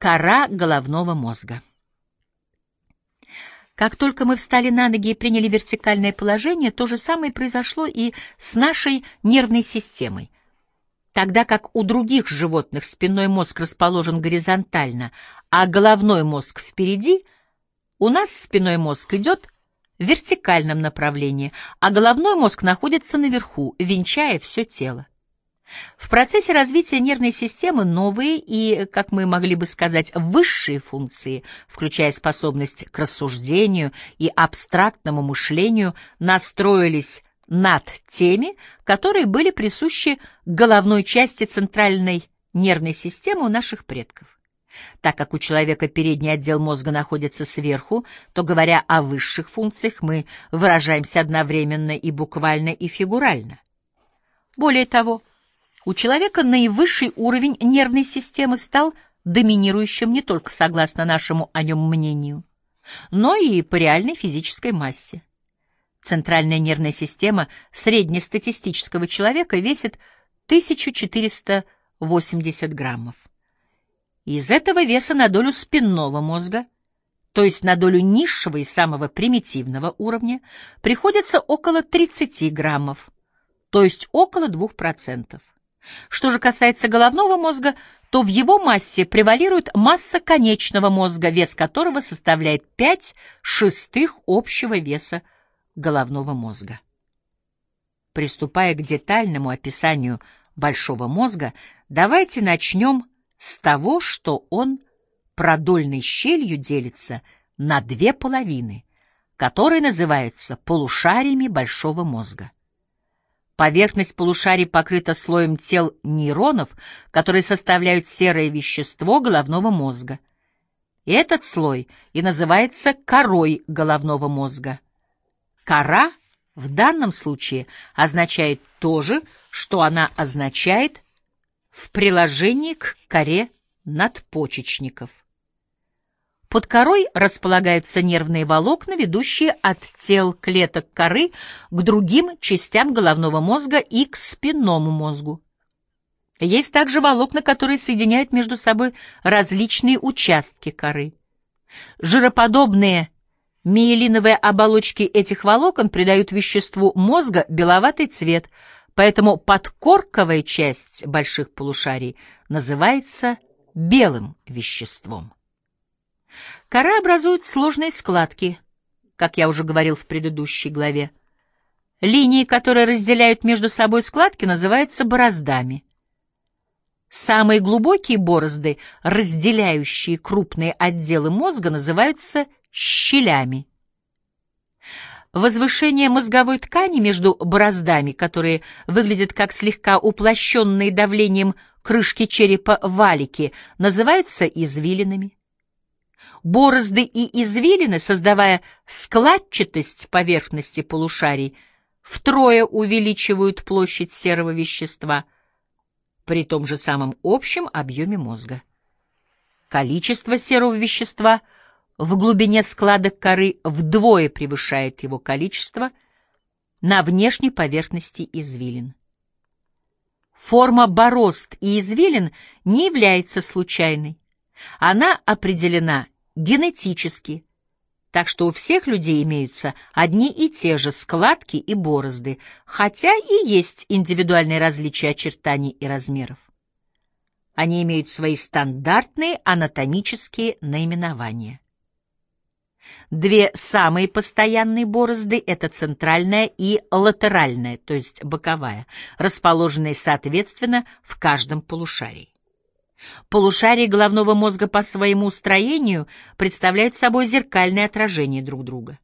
Кора головного мозга. Как только мы встали на ноги и приняли вертикальное положение, то же самое произошло и с нашей нервной системой. Тогда как у других животных спинной мозг расположен горизонтально, а головной мозг впереди, у нас спинной мозг идет в вертикальном направлении, а головной мозг находится наверху, венчая все тело. В процессе развития нервной системы новые и, как мы могли бы сказать, высшие функции, включая способность к рассуждению и абстрактному мышлению, настроились над теми, которые были присущи головной части центральной нервной системы у наших предков. Так как у человека передний отдел мозга находится сверху, то, говоря о высших функциях, мы выражаемся одновременно и буквально, и фигурально. Более того, у человека наивысший уровень нервной системы стал доминирующим не только согласно нашему о нем мнению, но и по реальной физической массе. Центральная нервная система среднестатистического человека весит 1480 граммов. Из этого веса на долю спинного мозга, то есть на долю низшего и самого примитивного уровня, приходится около 30 граммов, то есть около 2%. Что же касается головного мозга, то в его массе превалирует масса конечного мозга, вес которого составляет 5 шестых общего веса головного мозга. Приступая к детальному описанию большого мозга, давайте начнем с того, что он продольной щелью делится на две половины, которые называются полушариями большого мозга. Поверхность полушарий покрыта слоем тел нейронов, которые составляют серое вещество головного мозга. Этот слой и называется корой головного мозга. Кора в данном случае означает то же, что она означает в приложении к коре надпочечников. Под корой располагаются нервные волокна, ведущие от тел клеток коры к другим частям головного мозга и к спинному мозгу. Есть также волокна, которые соединяют между собой различные участки коры. Жироподобные миелиновые оболочки этих волокон придают веществу мозга беловатый цвет, поэтому подкорковая часть больших полушарий называется белым веществом. Кора образует сложные складки, как я уже говорил в предыдущей главе. Линии, которые разделяют между собой складки, называются бороздами. Самые глубокие борозды, разделяющие крупные отделы мозга, называются щелями. Возвышение мозговой ткани между бороздами, которые выглядят как слегка уплощенные давлением крышки черепа валики, называются извилинами борозды и извилины, создавая складчатость поверхности полушарий, втрое увеличивают площадь серого вещества при том же самом общем объеме мозга. Количество серого вещества в глубине складок коры вдвое превышает его количество на внешней поверхности извилин. Форма борозд и извилин не является случайной. Она определена генетически, так что у всех людей имеются одни и те же складки и борозды, хотя и есть индивидуальные различия очертаний и размеров. Они имеют свои стандартные анатомические наименования. Две самые постоянные борозды — это центральная и латеральная, то есть боковая, расположенные соответственно в каждом полушарии. Полушария головного мозга по своему строению представляют собой зеркальное отражение друг друга.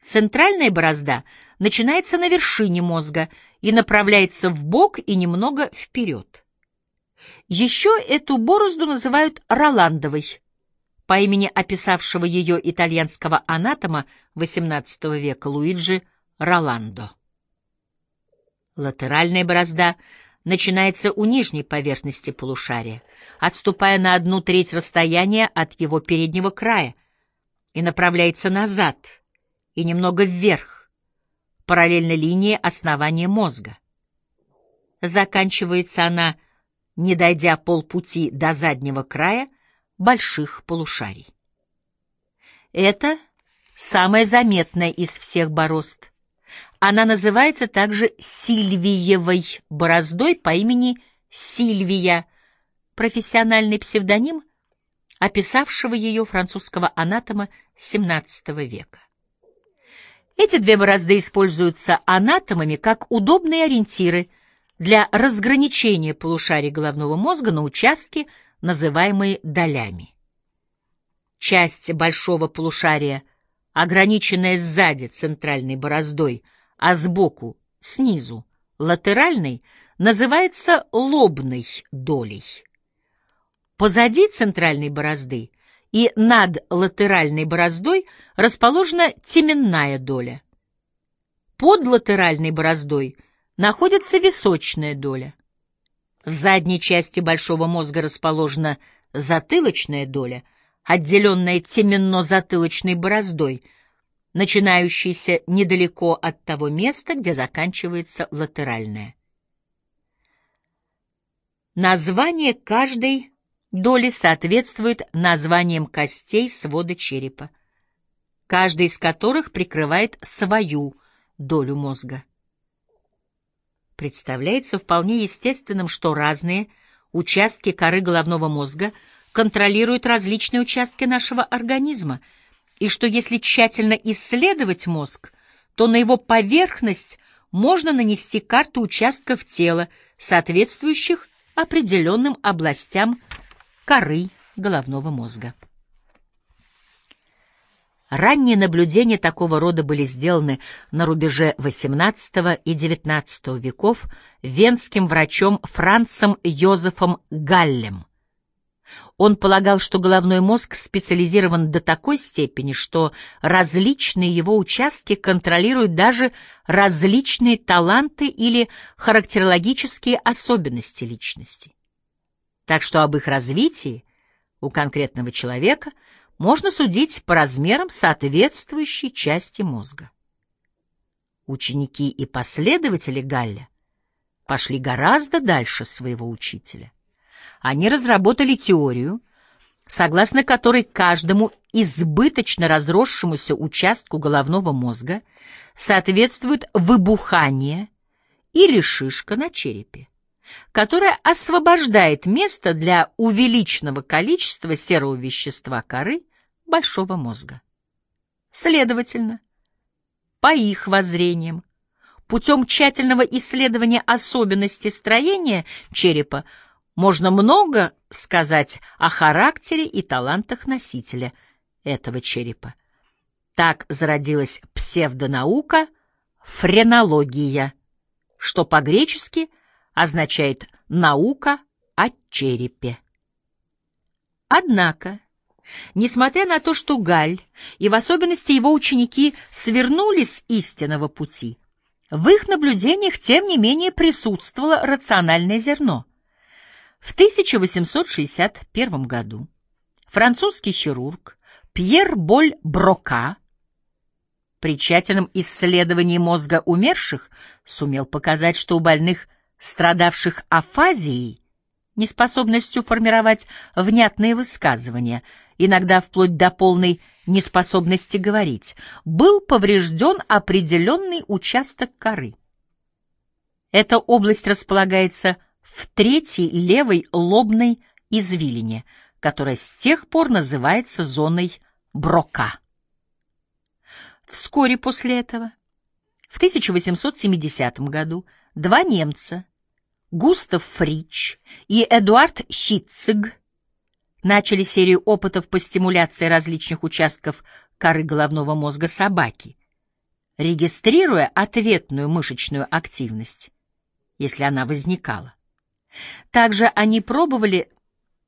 Центральная борозда начинается на вершине мозга и направляется в бок и немного вперед. Еще эту борозду называют Роландовой, по имени описавшего ее итальянского анатома XVIII века Луиджи Роландо. Латеральная борозда — начинается у нижней поверхности полушария, отступая на одну треть расстояния от его переднего края, и направляется назад и немного вверх, параллельно линии основания мозга. Заканчивается она, не дойдя полпути до заднего края, больших полушарий. Это самая заметная из всех борозд. Она называется также Сильвиевой бороздой по имени Сильвия, профессиональный псевдоним описавшего ее французского анатома XVII века. Эти две борозды используются анатомами как удобные ориентиры для разграничения полушарий головного мозга на участки, называемые долями. Часть большого полушария, ограниченная сзади центральной бороздой, а сбоку, снизу, латеральной, называется лобной долей. Позади центральной борозды и над латеральной бороздой расположена теменная доля. Под латеральной бороздой находится височная доля. В задней части большого мозга расположена затылочная доля, отделенная теменно-затылочной бороздой, начинающейся недалеко от того места, где заканчивается латеральная. Название каждой доли соответствует названиям костей свода черепа, каждая из которых прикрывает свою долю мозга. Представляется вполне естественным, что разные участки коры головного мозга контролируют различные участки нашего организма, и что если тщательно исследовать мозг, то на его поверхность можно нанести карту участков тела, соответствующих определенным областям коры головного мозга. Ранние наблюдения такого рода были сделаны на рубеже XVIII и XIX веков венским врачом Францем Йозефом Галлем. Он полагал, что головной мозг специализирован до такой степени, что различные его участки контролируют даже различные таланты или характерологические особенности личности так что об их развитии у конкретного человека можно судить по размерам соответствующей части мозга. Ученики и последователи Галля пошли гораздо дальше своего учителя. Они разработали теорию, согласно которой каждому избыточно разросшемуся участку головного мозга соответствует выбухание или шишка на черепе которая освобождает место для увеличенного количества серого вещества коры большого мозга. Следовательно, по их воззрениям, путем тщательного исследования особенностей строения черепа можно много сказать о характере и талантах носителя этого черепа. Так зародилась псевдонаука френология, что по-гречески означает «наука о черепе». Однако, несмотря на то, что Галь и в особенности его ученики свернули с истинного пути, в их наблюдениях, тем не менее, присутствовало рациональное зерно. В 1861 году французский хирург Пьер Боль Брока при тщательном исследовании мозга умерших сумел показать, что у больных – страдавших афазией, неспособностью формировать внятные высказывания, иногда вплоть до полной неспособности говорить, был поврежден определенный участок коры. Эта область располагается в третьей левой лобной извилине, которая с тех пор называется зоной Брока. Вскоре после этого, в 1870 году, два немца, Густав Фрич и Эдуард Щитциг, начали серию опытов по стимуляции различных участков коры головного мозга собаки, регистрируя ответную мышечную активность, если она возникала. Также они пробовали,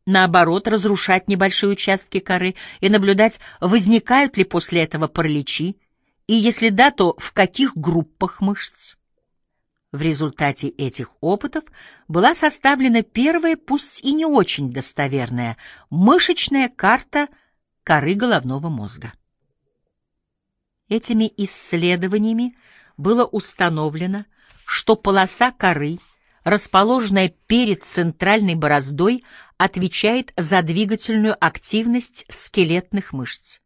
наоборот, разрушать небольшие участки коры и наблюдать, возникают ли после этого параличи, и если да, то в каких группах мышц. В результате этих опытов была составлена первая, пусть и не очень достоверная, мышечная карта коры головного мозга. Этими исследованиями было установлено, что полоса коры, расположенная перед центральной бороздой, отвечает за двигательную активность скелетных мышц.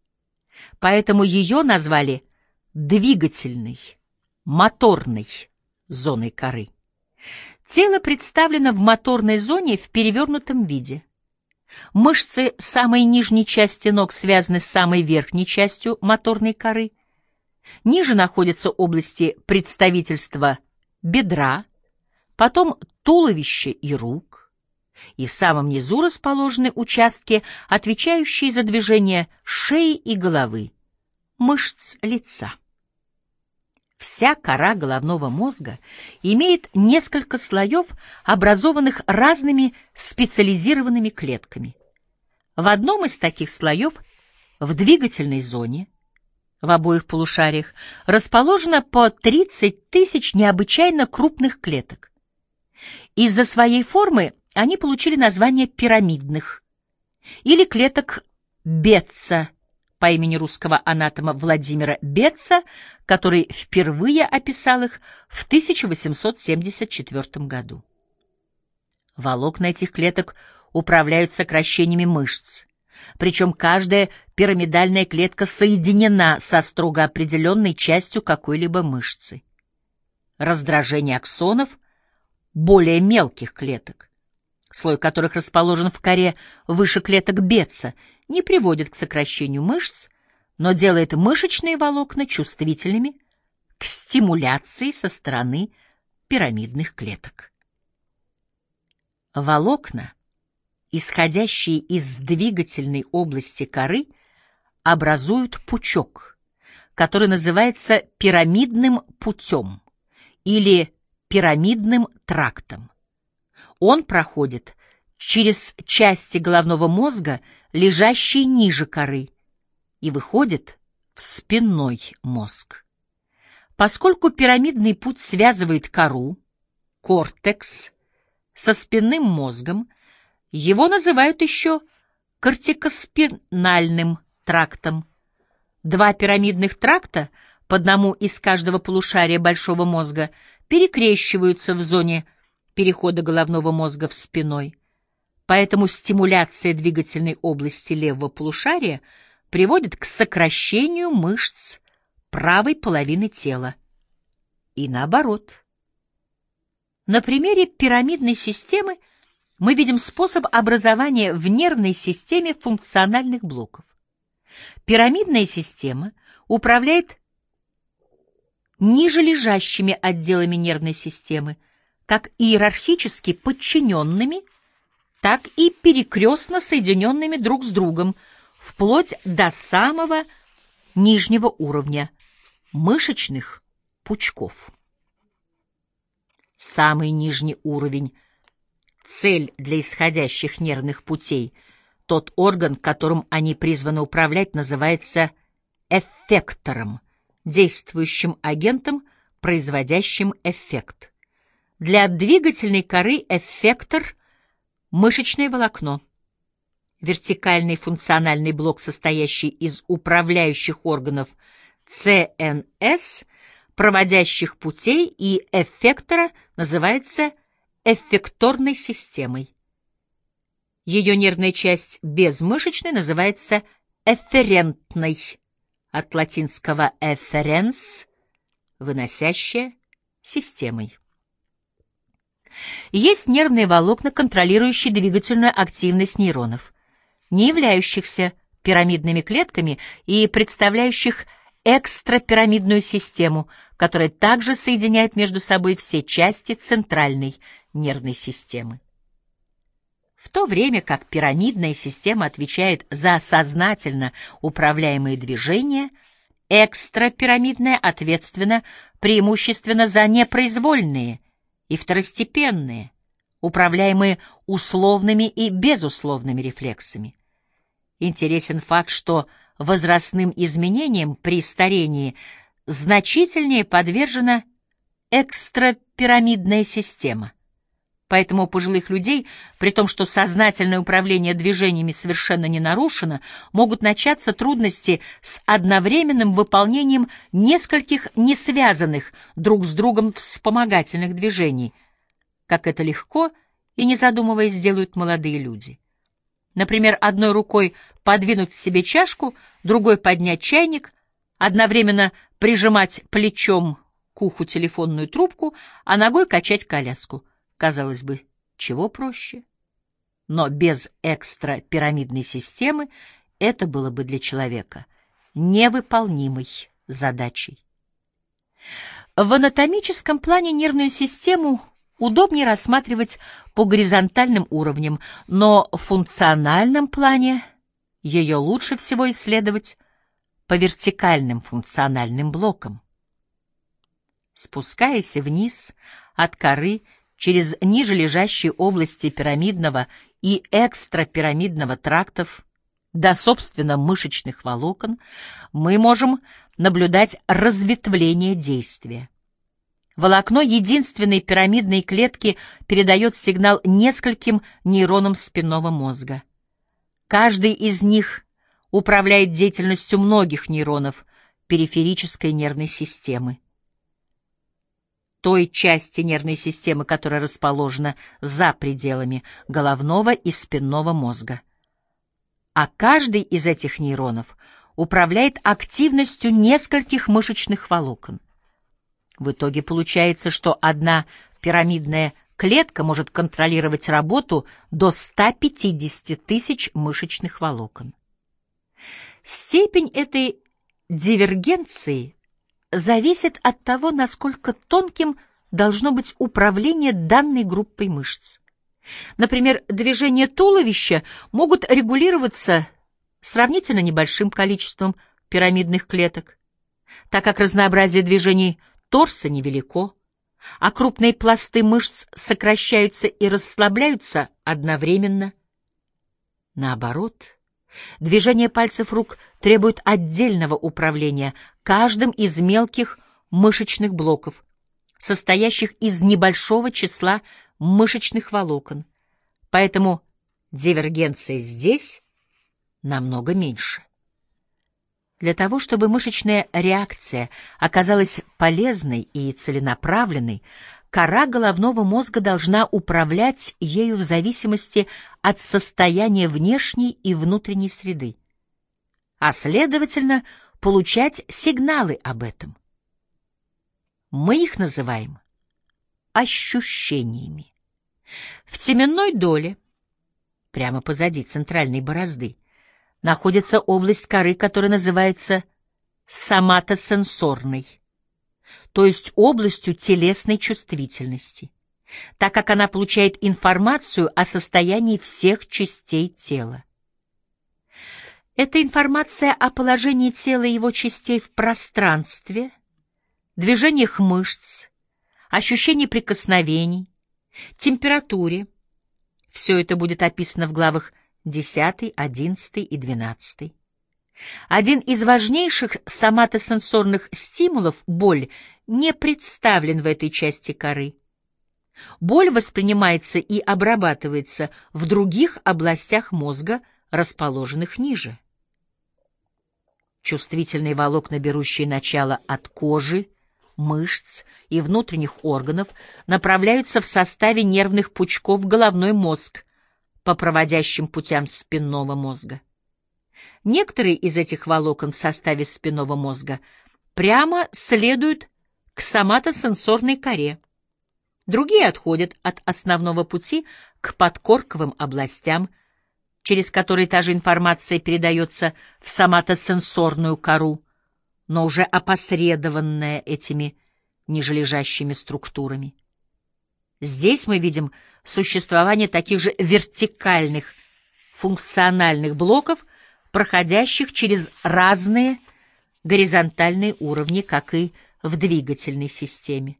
Поэтому ее назвали двигательной, моторной зоной коры. Тело представлено в моторной зоне в перевернутом виде. Мышцы самой нижней части ног связаны с самой верхней частью моторной коры. Ниже находятся области представительства бедра, потом туловище и рук, и в самом низу расположены участки, отвечающие за движение шеи и головы, мышц лица. Вся кора головного мозга имеет несколько слоев, образованных разными специализированными клетками. В одном из таких слоев, в двигательной зоне, в обоих полушариях, расположено по 30 тысяч необычайно крупных клеток. Из-за своей формы они получили название пирамидных или клеток Бетца по имени русского анатома Владимира Бетца, который впервые описал их в 1874 году. Волокна этих клеток управляют сокращениями мышц, причем каждая пирамидальная клетка соединена со строго определенной частью какой-либо мышцы. Раздражение аксонов более мелких клеток, слой которых расположен в коре выше клеток Бетца, не приводит к сокращению мышц, но делает мышечные волокна чувствительными к стимуляции со стороны пирамидных клеток. Волокна, исходящие из двигательной области коры, образуют пучок, который называется пирамидным путем или пирамидным трактом. Он проходит через части головного мозга, лежащие ниже коры, и выходит в спинной мозг. Поскольку пирамидный путь связывает кору, кортекс, со спинным мозгом, его называют еще кортикоспинальным трактом. Два пирамидных тракта, по одному из каждого полушария большого мозга, перекрещиваются в зоне перехода головного мозга в спиной. Поэтому стимуляция двигательной области левого полушария приводит к сокращению мышц правой половины тела. И наоборот. На примере пирамидной системы мы видим способ образования в нервной системе функциональных блоков. Пирамидная система управляет ниже лежащими отделами нервной системы, как иерархически подчиненными, так и перекрестно соединенными друг с другом, вплоть до самого нижнего уровня мышечных пучков. Самый нижний уровень — цель для исходящих нервных путей. Тот орган, которым они призваны управлять, называется эффектором, действующим агентом, производящим эффект. Для двигательной коры эффектор — мышечное волокно. Вертикальный функциональный блок, состоящий из управляющих органов ЦНС, проводящих путей и эффектора, называется эффекторной системой. Ее нервная часть безмышечной называется эфферентной от латинского efferens, выносящая системой. Есть нервные волокна, контролирующие двигательную активность нейронов, не являющихся пирамидными клетками и представляющих экстрапирамидную систему, которая также соединяет между собой все части центральной нервной системы. В то время как пирамидная система отвечает за сознательно управляемые движения, экстрапирамидная ответственна преимущественно за непроизвольные и второстепенные, управляемые условными и безусловными рефлексами. Интересен факт, что возрастным изменениям при старении значительнее подвержена экстрапирамидная система — Поэтому у пожилых людей, при том, что сознательное управление движениями совершенно не нарушено, могут начаться трудности с одновременным выполнением нескольких несвязанных друг с другом вспомогательных движений. как это легко и не задумываясь делают молодые люди. Например, одной рукой подвинуть к себе чашку, другой поднять чайник, одновременно прижимать плечом к уху телефонную трубку, а ногой качать коляску. Казалось бы, чего проще? Но без экстра-пирамидной системы это было бы для человека невыполнимой задачей. В анатомическом плане нервную систему удобнее рассматривать по горизонтальным уровням, но в функциональном плане ее лучше всего исследовать по вертикальным функциональным блокам. Спускаясь вниз от коры через ниже лежащие области пирамидного и экстрапирамидного трактов до, собственно, мышечных волокон, мы можем наблюдать разветвление действия. Волокно единственной пирамидной клетки передает сигнал нескольким нейронам спинного мозга. Каждый из них управляет деятельностью многих нейронов периферической нервной системы. Той части нервной системы, которая расположена за пределами головного и спинного мозга. А каждый из этих нейронов управляет активностью нескольких мышечных волокон. В итоге получается, что одна пирамидная клетка может контролировать работу до 150 тысяч мышечных волокон. Степень этой дивергенции зависит от того, насколько тонким должно быть управление данной группой мышц. Например, движения туловища могут регулироваться сравнительно небольшим количеством пирамидных клеток, так как разнообразие движений торса невелико, а крупные пласты мышц сокращаются и расслабляются одновременно. Наоборот, движение пальцев рук требует отдельного управления каждым из мелких мышечных блоков, состоящих из небольшого числа мышечных волокон, поэтому дивергенция здесь намного меньше. Для того, чтобы мышечная реакция оказалась полезной и целенаправленной, кора головного мозга должна управлять ею в зависимости от состояния внешней и внутренней среды, а, следовательно, получать сигналы об этом. Мы их называем ощущениями. В теменной доле, прямо позади центральной борозды, находится область коры, которая называется соматосенсорной, то есть областью телесной чувствительности, так как она получает информацию о состоянии всех частей тела. Это информация о положении тела и его частей в пространстве, движениях мышц, ощущении прикосновений, температуре. Все это будет описано в главах 10, 11 и 12. Один из важнейших соматосенсорных стимулов, боль, не представлен в этой части коры. Боль воспринимается и обрабатывается в других областях мозга, расположенных ниже. Чувствительные волокна, берущие начало от кожи, мышц и внутренних органов, направляются в составе нервных пучков в головной мозг, по проводящим путям спинного мозга. Некоторые из этих волокон в составе спинного мозга прямо следуют к соматосенсорной коре. Другие отходят от основного пути к подкорковым областям, через которые та же информация передается в соматосенсорную кору, но уже опосредованная этими нижележащими структурами. Здесь мы видим существование таких же вертикальных функциональных блоков, проходящих через разные горизонтальные уровни, как и в двигательной системе.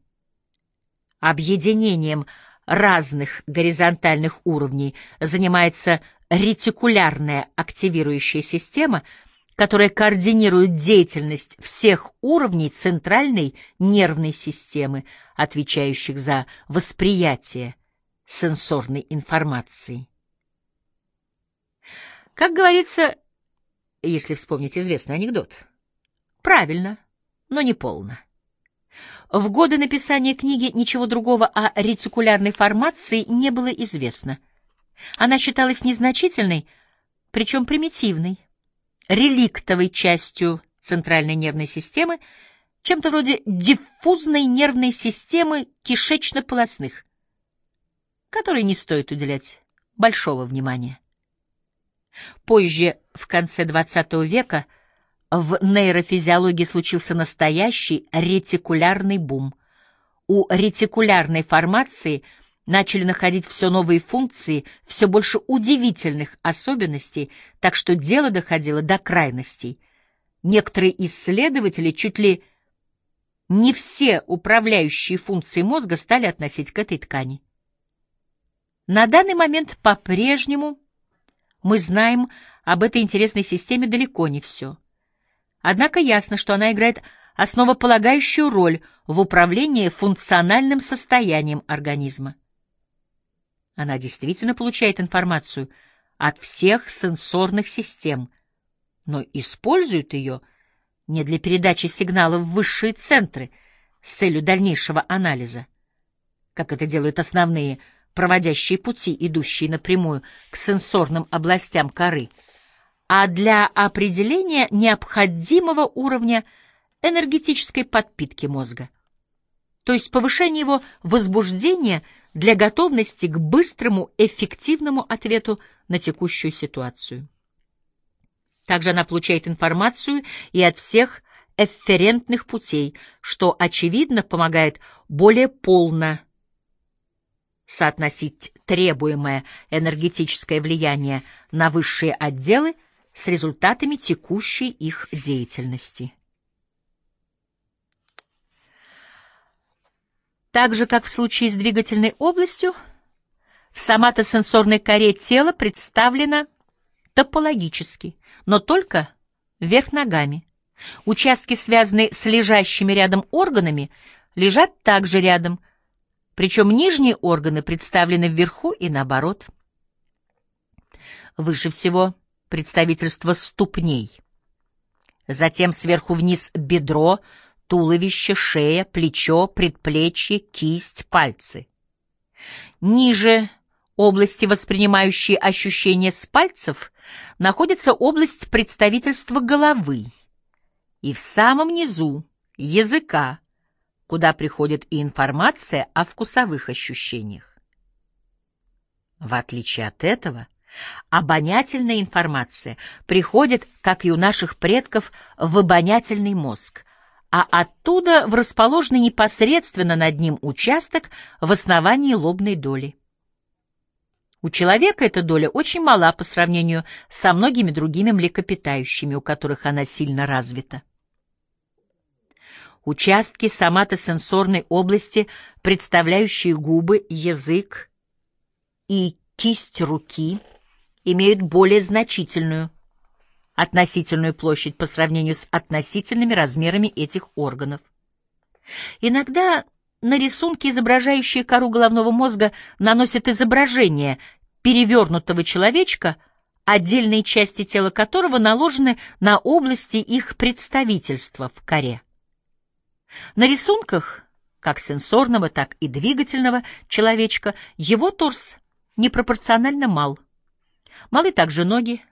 Объединением разных горизонтальных уровней занимается ретикулярная активирующая система — которая координирует деятельность всех уровней центральной нервной системы, отвечающих за восприятие сенсорной информации. Как говорится, если вспомнить известный анекдот, правильно, но не полно. В годы написания книги ничего другого о ретикулярной формации не было известно. Она считалась незначительной, причем примитивной, реликтовой частью центральной нервной системы, чем-то вроде диффузной нервной системы кишечно-полосных, которой не стоит уделять большого внимания. Позже, в конце XX века, в нейрофизиологии случился настоящий ретикулярный бум. У ретикулярной формации начали находить все новые функции, все больше удивительных особенностей, так что дело доходило до крайностей. Некоторые исследователи чуть ли не все управляющие функции мозга стали относить к этой ткани. На данный момент по-прежнему мы знаем об этой интересной системе далеко не все. Однако ясно, что она играет основополагающую роль в управлении функциональным состоянием организма. Она действительно получает информацию от всех сенсорных систем, но использует ее не для передачи сигналов в высшие центры с целью дальнейшего анализа, как это делают основные проводящие пути, идущие напрямую к сенсорным областям коры — а для определения необходимого уровня энергетической подпитки мозга, то есть повышения его возбуждения для готовности к быстрому, эффективному ответу на текущую ситуацию. Также она получает информацию и от всех эфферентных путей, что, очевидно, помогает более полно соотносить требуемое энергетическое влияние на высшие отделы с результатами текущей их деятельности. Так же, как в случае с двигательной областью, в соматосенсорной коре тела представлено топологически, но только вверх ногами. Участки, связанные с лежащими рядом органами, лежат также рядом, причем нижние органы представлены вверху и наоборот. Выше всего представительство ступней. Затем сверху вниз бедро, туловище, шея, плечо, предплечье, кисть, пальцы. Ниже области, воспринимающие ощущения с пальцев, находится область представительства головы. И в самом низу — языка, куда приходит и информация о вкусовых ощущениях. В отличие от этого, Обонятельная информация приходит, как и у наших предков, в обонятельный мозг, а оттуда в расположенный непосредственно над ним участок в основании лобной доли. У человека эта доля очень мала по сравнению со многими другими млекопитающими, у которых она сильно развита. Участки соматосенсорной области, представляющие губы, язык и кисть руки – имеют более значительную относительную площадь по сравнению с относительными размерами этих органов. Иногда на рисунки, изображающие кору головного мозга, наносят изображение перевернутого человечка, отдельные части тела которого наложены на области их представительства в коре. На рисунках, как сенсорного, так и двигательного человечка, его торс непропорционально мал. Малы также ноги,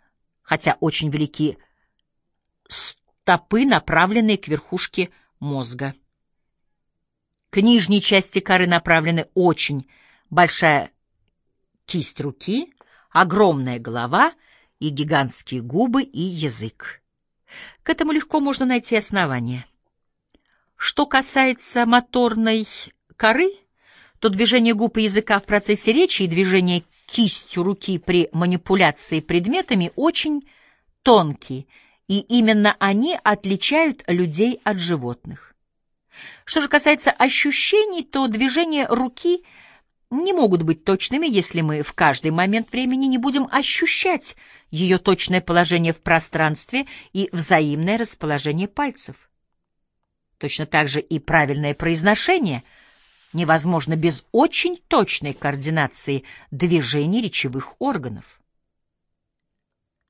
хотя очень велики стопы, направленные к верхушке мозга. К нижней части коры направлены очень большая кисть руки, огромная голова и гигантские губы и язык. К этому легко можно найти основания. Что касается моторной коры, то движение губ и языка в процессе речи и движение кистью руки при манипуляции предметами очень тонкие, и именно они отличают людей от животных. Что же касается ощущений, то движения руки не могут быть точными, если мы в каждый момент времени не будем ощущать ее точное положение в пространстве и взаимное расположение пальцев. Точно так же и правильное произношение — невозможно без очень точной координации движений речевых органов.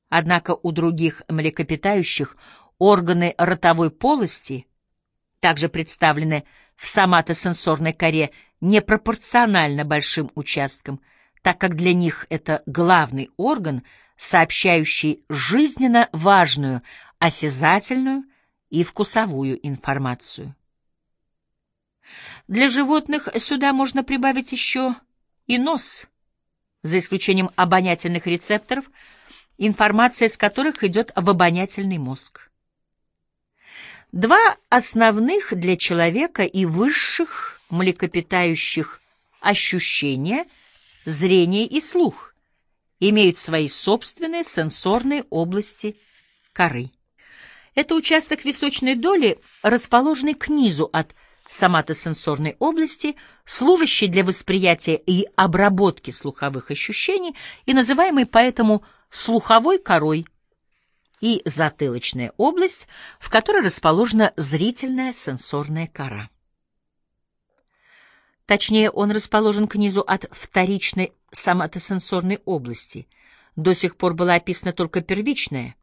Однако у других млекопитающих органы ротовой полости также представлены в соматосенсорной коре непропорционально большим участкам, так как для них это главный орган, сообщающий жизненно важную осязательную и вкусовую информацию. Для животных сюда можно прибавить еще и нос, за исключением обонятельных рецепторов, информация из которых идет в обонятельный мозг. Два основных для человека и высших млекопитающих ощущения — зрение и слух — имеют свои собственные сенсорные области коры. Это участок височной доли, расположенный к низу от соматосенсорной области, служащий для восприятия и обработки слуховых ощущений и называемый поэтому слуховой корой, и затылочная область, в которой расположена зрительная сенсорная кора. Точнее, он расположен к низу от вторичной соматосенсорной области. До сих пор была описана только первичная,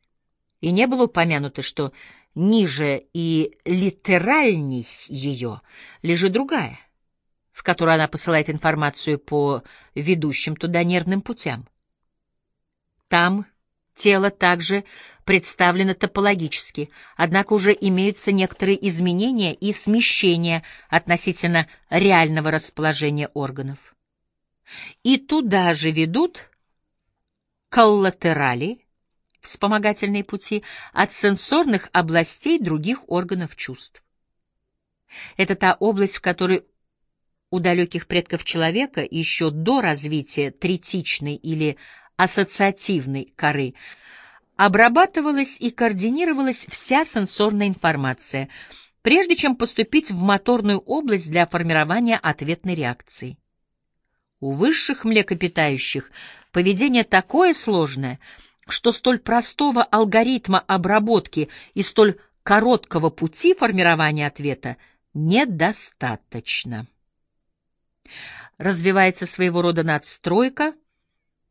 и не было упомянуто, что ниже и литеральней ее лежит другая, в которую она посылает информацию по ведущим туда нервным путям. Там тело также представлено топологически, однако уже имеются некоторые изменения и смещения относительно реального расположения органов. И туда же ведут коллатерали, вспомогательные пути от сенсорных областей других органов чувств. Это та область, в которой у далеких предков человека еще до развития третичной или ассоциативной коры обрабатывалась и координировалась вся сенсорная информация, прежде чем поступить в моторную область для формирования ответной реакции. У высших млекопитающих поведение такое сложное — что столь простого алгоритма обработки и столь короткого пути формирования ответа недостаточно. Развивается своего рода надстройка,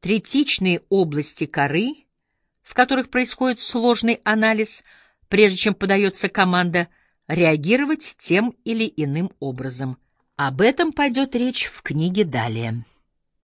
третичные области коры, в которых происходит сложный анализ, прежде чем подается команда реагировать тем или иным образом. Об этом пойдет речь в книге далее.